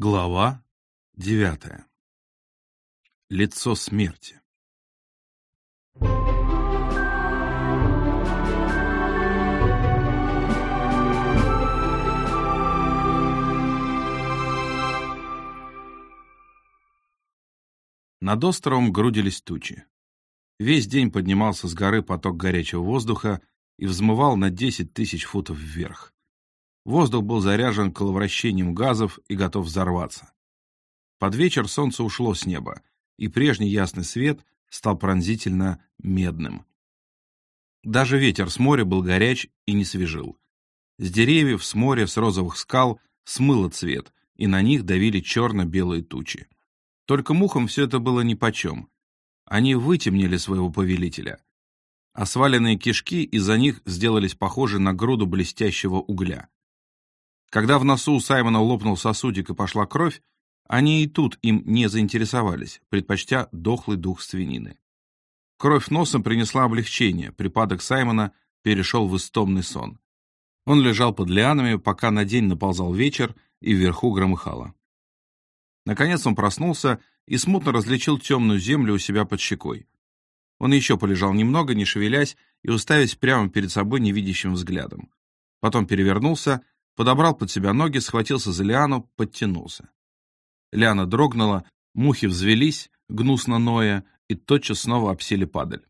Глава девятая. Лицо смерти. Над островом грудились тучи. Весь день поднимался с горы поток горячего воздуха и взмывал на 10 тысяч футов вверх. Воздух был заряжен коловращением газов и готов взорваться. Под вечер солнце ушло с неба, и прежний ясный свет стал пронзительно медным. Даже ветер с моря был горяч и не свежил. С деревьев, с моря, с розовых скал смыло цвет, и на них давили черно-белые тучи. Только мухам все это было нипочем. Они вытемнили своего повелителя. А сваленные кишки из-за них сделались похожи на груду блестящего угля. Когда в носу у Саймона лопнул сосудик и пошла кровь, они и тут им не заинтересовались, предпочтя дохлый дух свинины. Кровь носом принесла облегчение, припадок Саймона перешел в истомный сон. Он лежал под лианами, пока на день наползал вечер и вверху громыхало. Наконец он проснулся и смутно различил темную землю у себя под щекой. Он еще полежал немного, не шевелясь и уставясь прямо перед собой невидящим взглядом. Потом перевернулся подобрал под себя ноги, схватился за лиану, подтянулся. Лиана дрогнула, мухи взвелись, гнусно ноя, и тотчас снова обсели падаль.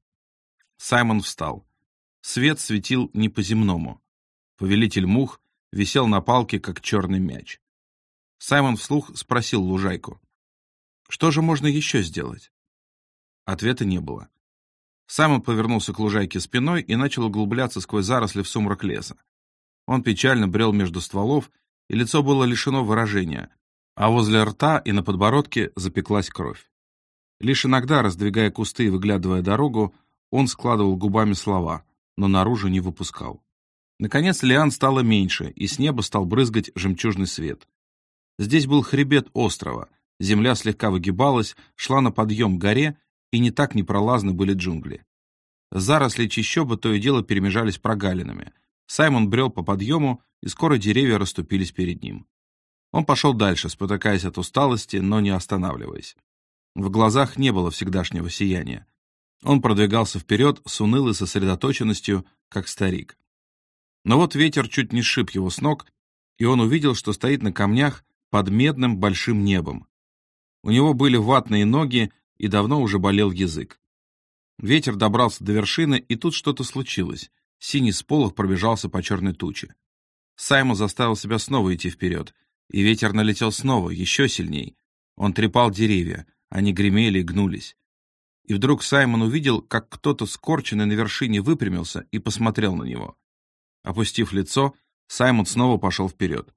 Саймон встал. Свет светил не по-земному. Повелитель мух висел на палке, как черный мяч. Саймон вслух спросил лужайку. «Что же можно еще сделать?» Ответа не было. Саймон повернулся к лужайке спиной и начал углубляться сквозь заросли в сумрак леса. Он печально брел между стволов, и лицо было лишено выражения, а возле рта и на подбородке запеклась кровь. Лишь иногда, раздвигая кусты и выглядывая дорогу, он складывал губами слова, но наружу не выпускал. Наконец лиан стало меньше, и с неба стал брызгать жемчужный свет. Здесь был хребет острова, земля слегка выгибалась, шла на подъем к горе, и не так непролазны были джунгли. Заросли чищобы то и дело перемежались прогалинами — Саймон брел по подъему, и скоро деревья расступились перед ним. Он пошел дальше, спотыкаясь от усталости, но не останавливаясь. В глазах не было всегдашнего сияния. Он продвигался вперед с унылой сосредоточенностью, как старик. Но вот ветер чуть не сшиб его с ног, и он увидел, что стоит на камнях под медным большим небом. У него были ватные ноги, и давно уже болел язык. Ветер добрался до вершины, и тут что-то случилось. Синий сполох пробежался по черной туче. Саймон заставил себя снова идти вперед, и ветер налетел снова, еще сильней. Он трепал деревья, они гремели и гнулись. И вдруг Саймон увидел, как кто-то скорченный на вершине выпрямился и посмотрел на него. Опустив лицо, Саймон снова пошел вперед.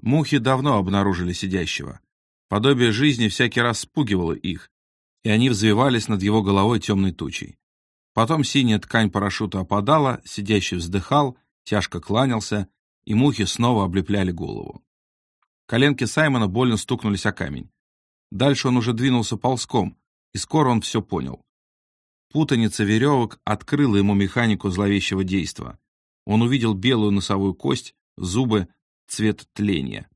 Мухи давно обнаружили сидящего. Подобие жизни всякий раз спугивало их, и они взвивались над его головой темной тучей. Потом синяя ткань парашюта опадала, сидящий вздыхал, тяжко кланялся, и мухи снова облепляли голову. Коленки Саймона больно стукнулись о камень. Дальше он уже двинулся ползком, и скоро он все понял. Путаница веревок открыла ему механику зловещего действа. Он увидел белую носовую кость, зубы, цвет тления.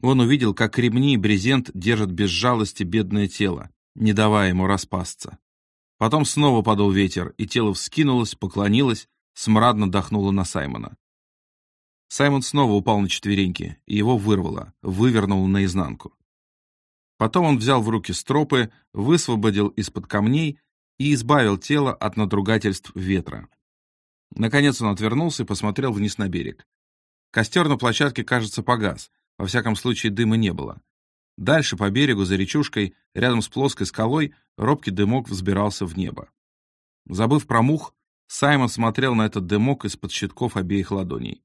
Он увидел, как ремни и брезент держат без жалости бедное тело, не давая ему распасться. Потом снова подул ветер, и тело вскинулось, поклонилось, смрадно дохнуло на Саймона. Саймон снова упал на четвереньки, и его вырвало, вывернуло наизнанку. Потом он взял в руки стропы, высвободил из-под камней и избавил тело от надругательств ветра. Наконец он отвернулся и посмотрел вниз на берег. Костер на площадке, кажется, погас, во всяком случае дыма не было. Дальше по берегу, за речушкой, рядом с плоской скалой, робкий дымок взбирался в небо. Забыв про мух, Саймон смотрел на этот дымок из-под щитков обеих ладоней.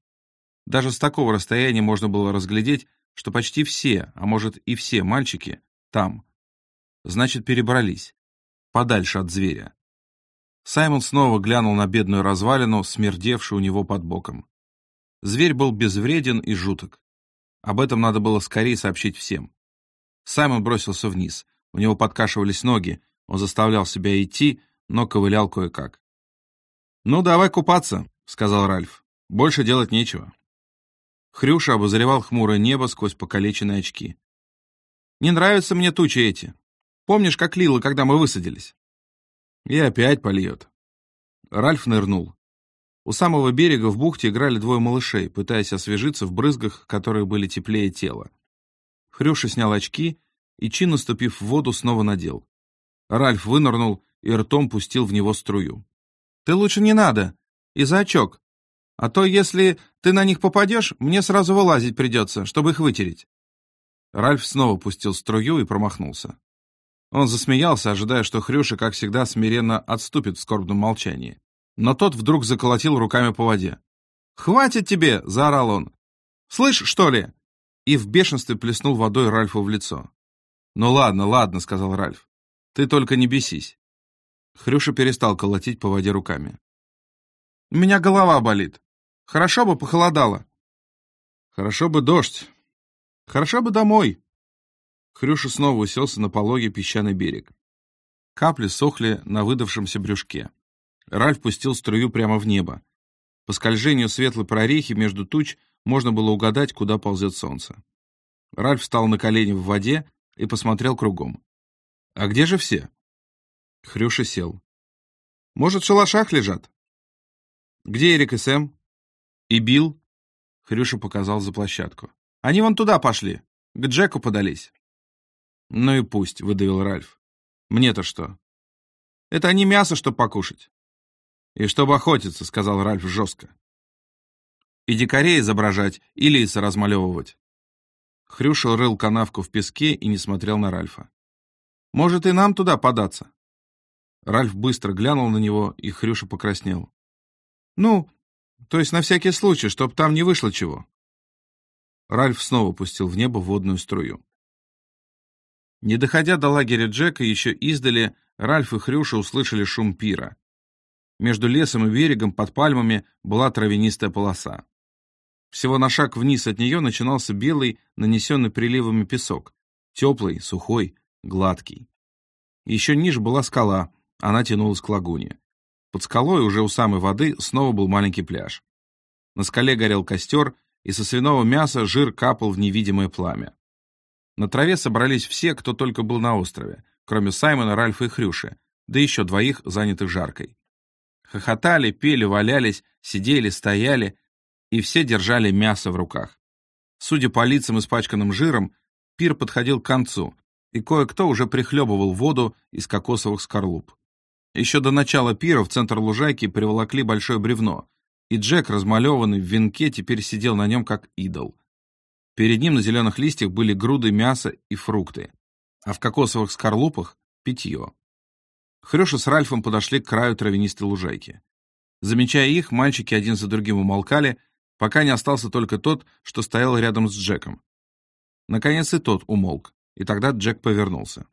Даже с такого расстояния можно было разглядеть, что почти все, а может и все мальчики, там. Значит, перебрались. Подальше от зверя. Саймон снова глянул на бедную развалину, смердевшую у него под боком. Зверь был безвреден и жуток. Об этом надо было скорее сообщить всем. Саймон бросился вниз. У него подкашивались ноги. Он заставлял себя идти, но ковылял кое-как. «Ну, давай купаться», — сказал Ральф. «Больше делать нечего». Хрюша обозревал хмурое небо сквозь покалеченные очки. Не нравятся мне тучи эти. Помнишь, как лило, когда мы высадились?» «И опять польет». Ральф нырнул. У самого берега в бухте играли двое малышей, пытаясь освежиться в брызгах, которые были теплее тела. Хрюша снял очки и, чин наступив в воду, снова надел. Ральф вынырнул и ртом пустил в него струю. «Ты лучше не надо. И за очок. А то, если ты на них попадешь, мне сразу вылазить придется, чтобы их вытереть». Ральф снова пустил струю и промахнулся. Он засмеялся, ожидая, что Хрюша, как всегда, смиренно отступит в скорбном молчании. Но тот вдруг заколотил руками по воде. «Хватит тебе!» — заорал он. «Слышь, что ли?» И в бешенстве плеснул водой Ральфу в лицо. «Ну ладно, ладно», — сказал Ральф. «Ты только не бесись». Хрюша перестал колотить по воде руками. «У меня голова болит. Хорошо бы похолодало». «Хорошо бы дождь. Хорошо бы домой». Хрюша снова уселся на пологий песчаный берег. Капли сохли на выдавшемся брюшке. Ральф пустил струю прямо в небо. По скольжению светлой прорехи между туч можно было угадать, куда ползет солнце. Ральф встал на колени в воде и посмотрел кругом. «А где же все?» Хрюша сел. «Может, в шалашах лежат?» «Где Эрик и Сэм?» «И Билл?» Хрюша показал за площадку. «Они вон туда пошли. К Джеку подались». «Ну и пусть», — выдавил Ральф. «Мне-то что?» «Это они мясо, чтоб покушать». «И чтобы охотиться», — сказал Ральф жестко. «И дикарей изображать, и лиса размалевывать». Хрюша рыл канавку в песке и не смотрел на Ральфа. «Может, и нам туда податься?» Ральф быстро глянул на него, и Хрюша покраснел. «Ну, то есть на всякий случай, чтоб там не вышло чего». Ральф снова пустил в небо водную струю. Не доходя до лагеря Джека, еще издали, Ральф и Хрюша услышали шум пира. Между лесом и берегом под пальмами была травянистая полоса. Всего на шаг вниз от нее начинался белый, нанесенный приливами песок. Теплый, сухой, гладкий. Еще ниже была скала, она тянулась к лагуне. Под скалой, уже у самой воды, снова был маленький пляж. На скале горел костер, и со свиного мяса жир капал в невидимое пламя. На траве собрались все, кто только был на острове, кроме Саймона, Ральфа и Хрюши, да еще двоих, занятых жаркой. Хохотали, пели, валялись, сидели, стояли, и все держали мясо в руках. Судя по лицам, испачканным жиром, пир подходил к концу, и кое-кто уже прихлебывал воду из кокосовых скорлуп. Еще до начала пира в центр лужайки приволокли большое бревно, и Джек, размалеванный в венке, теперь сидел на нем как идол. Перед ним на зеленых листьях были груды мяса и фрукты, а в кокосовых скорлупах — питье. Хрюша с Ральфом подошли к краю травянистой лужайки. Замечая их, мальчики один за другим умолкали, пока не остался только тот, что стоял рядом с Джеком. Наконец и тот умолк, и тогда Джек повернулся.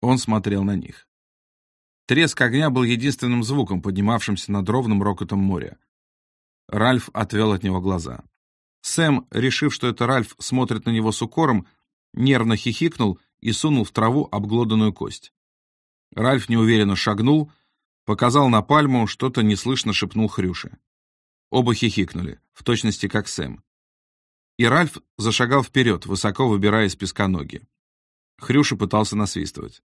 Он смотрел на них. Треск огня был единственным звуком, поднимавшимся над ровным рокотом моря. Ральф отвел от него глаза. Сэм, решив, что это Ральф смотрит на него с укором, нервно хихикнул и сунул в траву обглоданную кость. Ральф неуверенно шагнул, показал на пальму, что-то неслышно шепнул Хрюше. Оба хихикнули, в точности как Сэм. И Ральф зашагал вперед, высоко выбирая из песка ноги. Хрюша пытался насвистывать.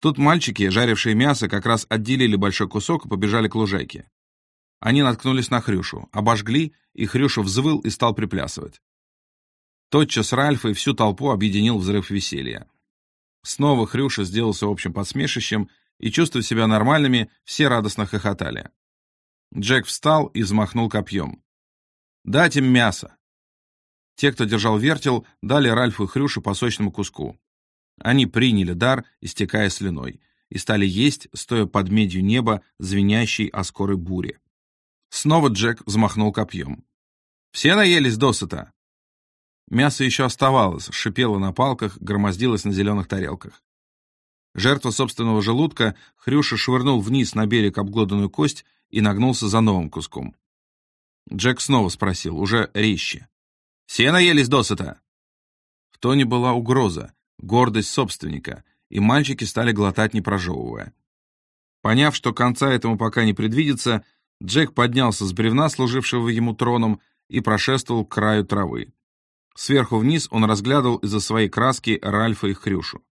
Тут мальчики, жарившие мясо, как раз отделили большой кусок и побежали к лужайке. Они наткнулись на Хрюшу, обожгли, и Хрюша взвыл и стал приплясывать. Тотчас Ральфа и всю толпу объединил взрыв веселья. Снова Хрюша сделался общим подсмешищем, и, чувствуя себя нормальными, все радостно хохотали. Джек встал и взмахнул копьем. «Дать им мясо!» Те, кто держал вертел, дали Ральфу и Хрюшу по сочному куску. Они приняли дар, истекая слюной, и стали есть, стоя под медью неба, звенящей о скорой буре. Снова Джек взмахнул копьем. «Все наелись досыта?» Мясо еще оставалось, шипело на палках, громоздилось на зеленых тарелках. Жертва собственного желудка Хрюша швырнул вниз на берег обглоданную кость и нагнулся за новым куском. Джек снова спросил, уже резче. «Все наелись досыта?» В тоне была угроза, гордость собственника, и мальчики стали глотать, не прожевывая. Поняв, что конца этому пока не предвидится, Джек поднялся с бревна, служившего ему троном, и прошествовал к краю травы. Сверху вниз он разглядывал из-за своей краски Ральфа и Хрюшу.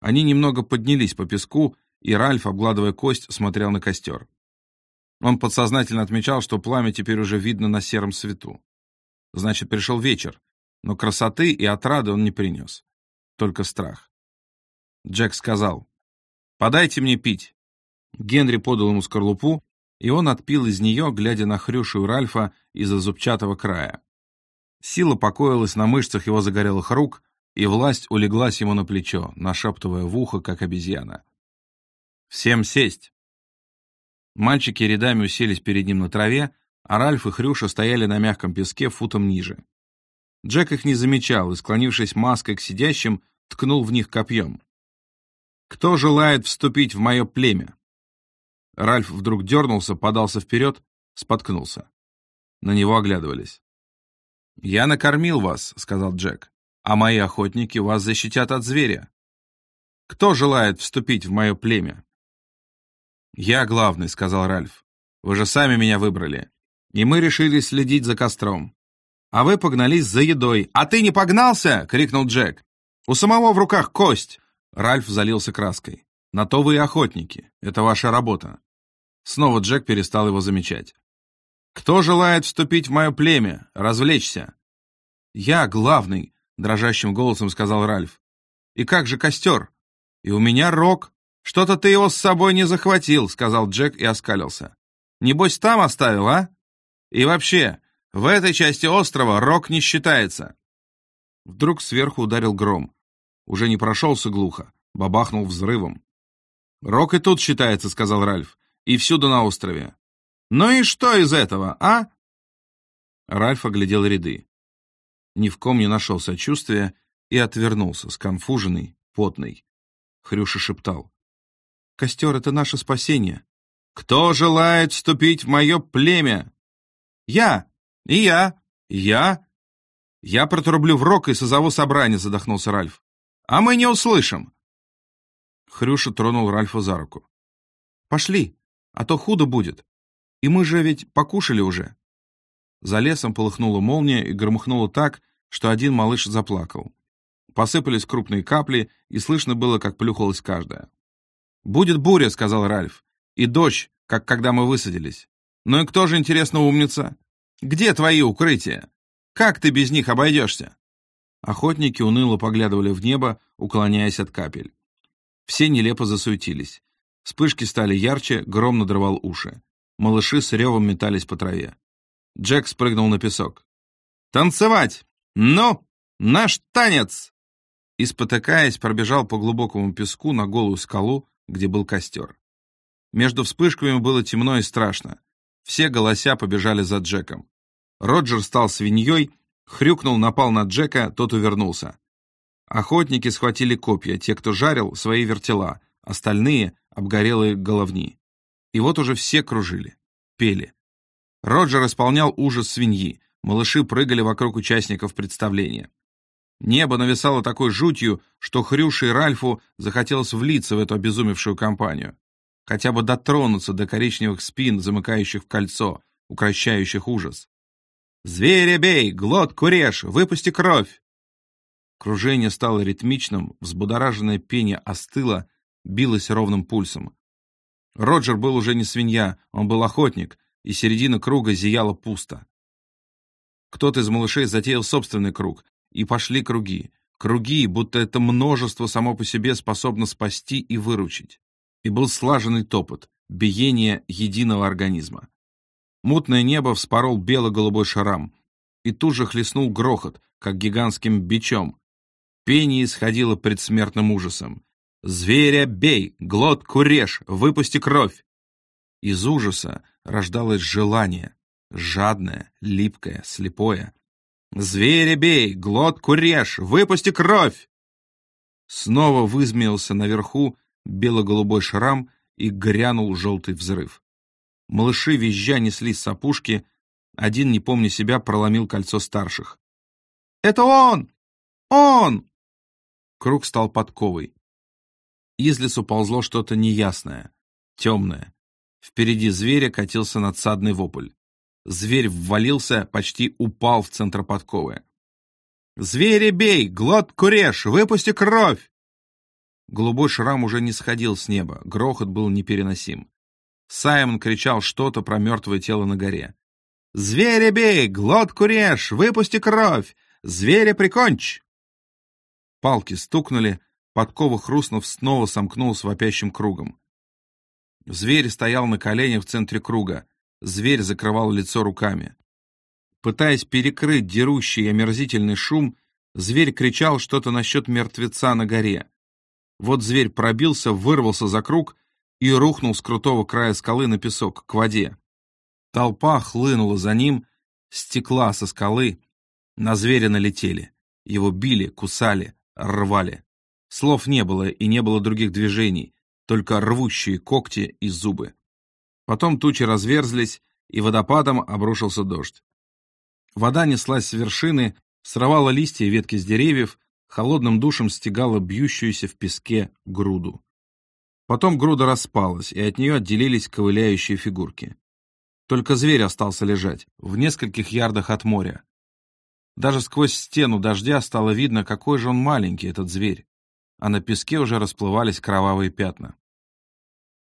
Они немного поднялись по песку, и Ральф, обгладывая кость, смотрел на костер. Он подсознательно отмечал, что пламя теперь уже видно на сером свету. Значит, пришел вечер, но красоты и отрады он не принес. Только страх. Джек сказал, «Подайте мне пить». Генри подал ему скорлупу, и он отпил из нее, глядя на Хрюшу и Ральфа из-за зубчатого края. Сила покоилась на мышцах его загорелых рук, и власть улеглась ему на плечо, нашептывая в ухо, как обезьяна. «Всем сесть!» Мальчики рядами уселись перед ним на траве, а Ральф и Хрюша стояли на мягком песке футом ниже. Джек их не замечал и, склонившись маской к сидящим, ткнул в них копьем. «Кто желает вступить в мое племя?» Ральф вдруг дернулся, подался вперед, споткнулся. На него оглядывались. «Я накормил вас», — сказал Джек, «а мои охотники вас защитят от зверя. Кто желает вступить в мое племя?» «Я главный», — сказал Ральф. «Вы же сами меня выбрали. И мы решили следить за костром. А вы погнались за едой. А ты не погнался?» — крикнул Джек. «У самого в руках кость!» Ральф залился краской. «На то вы и охотники. Это ваша работа». Снова Джек перестал его замечать. «Кто желает вступить в мое племя? Развлечься?» «Я главный», — дрожащим голосом сказал Ральф. «И как же костер? И у меня рог. «Что-то ты его с собой не захватил», — сказал Джек и оскалился. «Небось, там оставил, а? И вообще, в этой части острова рок не считается». Вдруг сверху ударил гром. Уже не прошелся глухо, бабахнул взрывом. «Рок и тут считается», — сказал Ральф, — «и всюду на острове». «Ну и что из этого, а?» Ральф оглядел ряды. Ни в ком не нашел сочувствия и отвернулся, сконфуженный, потный. Хрюша шептал. Костер — это наше спасение. Кто желает вступить в мое племя? Я. И я. Я. Я протрублю в рог и созову собрание, задохнулся Ральф. А мы не услышим. Хрюша тронул Ральфа за руку. Пошли, а то худо будет. И мы же ведь покушали уже. За лесом полыхнула молния и громыхнула так, что один малыш заплакал. Посыпались крупные капли, и слышно было, как плюхалась каждая. «Будет буря», — сказал Ральф. «И дождь, как когда мы высадились. Ну и кто же, интересно, умница? Где твои укрытия? Как ты без них обойдешься?» Охотники уныло поглядывали в небо, уклоняясь от капель. Все нелепо засуетились. Вспышки стали ярче, гром надрывал уши. Малыши с ревом метались по траве. Джек спрыгнул на песок. «Танцевать! Ну, наш танец!» И, спотыкаясь, пробежал по глубокому песку на голую скалу, где был костер. Между вспышками было темно и страшно. Все голося побежали за Джеком. Роджер стал свиньей, хрюкнул, напал на Джека, тот увернулся. Охотники схватили копья, те, кто жарил, свои вертела, остальные — обгорелые головни. И вот уже все кружили, пели. Роджер исполнял ужас свиньи, малыши прыгали вокруг участников представления. Небо нависало такой жутью, что Хрюше и Ральфу захотелось влиться в эту обезумевшую компанию. Хотя бы дотронуться до коричневых спин, замыкающих в кольцо, укращающих ужас. «Зверя бей! Глотку режь! Выпусти кровь!» Кружение стало ритмичным, взбудораженное пение остыло, билось ровным пульсом. Роджер был уже не свинья, он был охотник, и середина круга зияла пусто. Кто-то из малышей затеял собственный круг, и пошли круги. Круги, будто это множество само по себе способно спасти и выручить. И был слаженный топот, биение единого организма. Мутное небо вспорол бело-голубой шарам, и тут же хлестнул грохот, как гигантским бичом. Пение исходило предсмертным ужасом. «Зверя бей! Глотку режь! Выпусти кровь!» Из ужаса рождалось желание, жадное, липкое, слепое, «Зверя бей! Глотку режь! Выпусти кровь!» Снова вызмеился наверху бело-голубой шрам и грянул желтый взрыв. Малыши визжа неслись с опушки, один, не помня себя, проломил кольцо старших. «Это он! Он!» Круг стал подковой. Из лесу ползло что-то неясное, темное. Впереди зверя катился надсадный вопль. Зверь ввалился, почти упал в центр подковы. Звери бей! Глотку режь! Выпусти кровь!» Голубой шрам уже не сходил с неба, грохот был непереносим. Саймон кричал что-то про мертвое тело на горе. «Зверя бей! Глотку режь! Выпусти кровь! Зверя прикончь!» Палки стукнули, подкова хрустнув снова сомкнулся вопящим кругом. Зверь стоял на коленях в центре круга. Зверь закрывал лицо руками. Пытаясь перекрыть дерущий и омерзительный шум, зверь кричал что-то насчет мертвеца на горе. Вот зверь пробился, вырвался за круг и рухнул с крутого края скалы на песок, к воде. Толпа хлынула за ним, стекла со скалы, на зверя налетели. Его били, кусали, рвали. Слов не было и не было других движений, только рвущие когти и зубы. Потом тучи разверзлись, и водопадом обрушился дождь. Вода неслась с вершины, срывала листья и ветки с деревьев, холодным душем стегала бьющуюся в песке груду. Потом груда распалась, и от нее отделились ковыляющие фигурки. Только зверь остался лежать, в нескольких ярдах от моря. Даже сквозь стену дождя стало видно, какой же он маленький, этот зверь, а на песке уже расплывались кровавые пятна.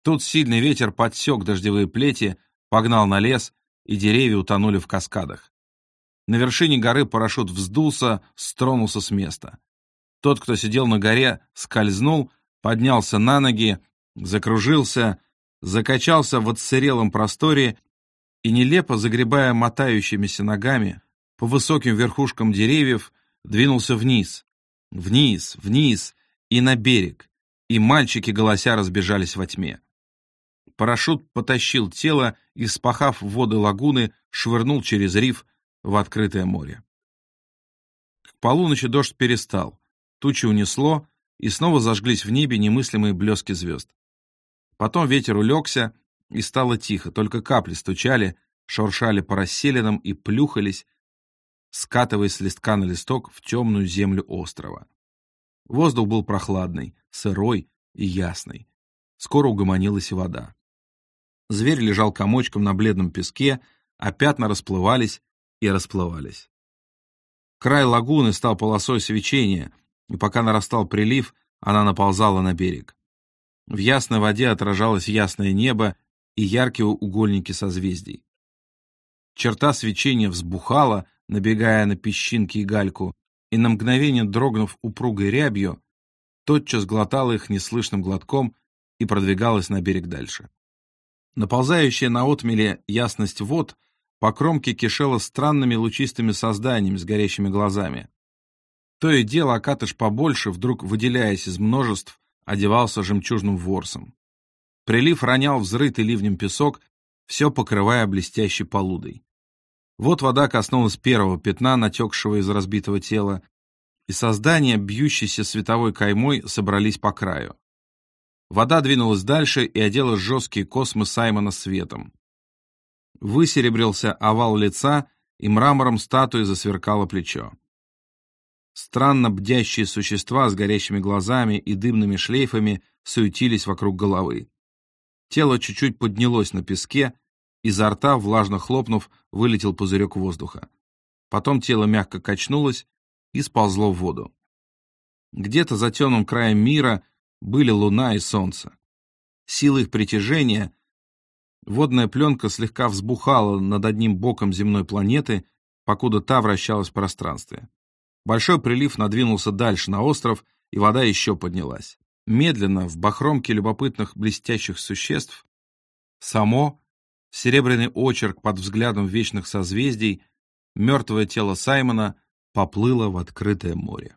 Тут сильный ветер подсек дождевые плети, погнал на лес, и деревья утонули в каскадах. На вершине горы парашют вздулся, стронулся с места. Тот, кто сидел на горе, скользнул, поднялся на ноги, закружился, закачался в отсырелом просторе и, нелепо загребая мотающимися ногами по высоким верхушкам деревьев, двинулся вниз, вниз, вниз и на берег, и мальчики голося разбежались во тьме. Парашют потащил тело и, спахав воды лагуны, швырнул через риф, в открытое море. К полуночи дождь перестал, тучи унесло, и снова зажглись в небе немыслимые блески звезд. Потом ветер улегся, и стало тихо, только капли стучали, шуршали по расселенным и плюхались, скатываясь с листка на листок в темную землю острова. Воздух был прохладный, сырой и ясный. Скоро угомонилась и вода. Зверь лежал комочком на бледном песке, а пятна расплывались, и расплывались. Край лагуны стал полосой свечения, и пока нарастал прилив, она наползала на берег. В ясной воде отражалось ясное небо и яркие угольники созвездий. Черта свечения взбухала, набегая на песчинки и гальку, и на мгновение дрогнув упругой рябью, тотчас глотала их неслышным глотком и продвигалась на берег дальше. Наползающая на отмеле ясность вод — по кромке кишело странными лучистыми созданиями с горящими глазами. То и дело Акатыш побольше, вдруг выделяясь из множеств, одевался жемчужным ворсом. Прилив ронял взрытый ливнем песок, все покрывая блестящей полудой. Вот вода коснулась первого пятна, натекшего из разбитого тела, и создания, бьющиеся световой каймой, собрались по краю. Вода двинулась дальше и одела жесткие космы Саймона светом. Высеребрился овал лица, и мрамором статуи засверкало плечо. Странно бдящие существа с горящими глазами и дымными шлейфами суетились вокруг головы. Тело чуть-чуть поднялось на песке, изо рта, влажно хлопнув, вылетел пузырек воздуха. Потом тело мягко качнулось и сползло в воду. Где-то за темным краем мира были луна и солнце. Сила их притяжения Водная пленка слегка взбухала над одним боком земной планеты, покуда та вращалась в пространстве. Большой прилив надвинулся дальше на остров, и вода еще поднялась. Медленно, в бахромке любопытных блестящих существ, само, серебряный очерк под взглядом вечных созвездий, мертвое тело Саймона поплыло в открытое море.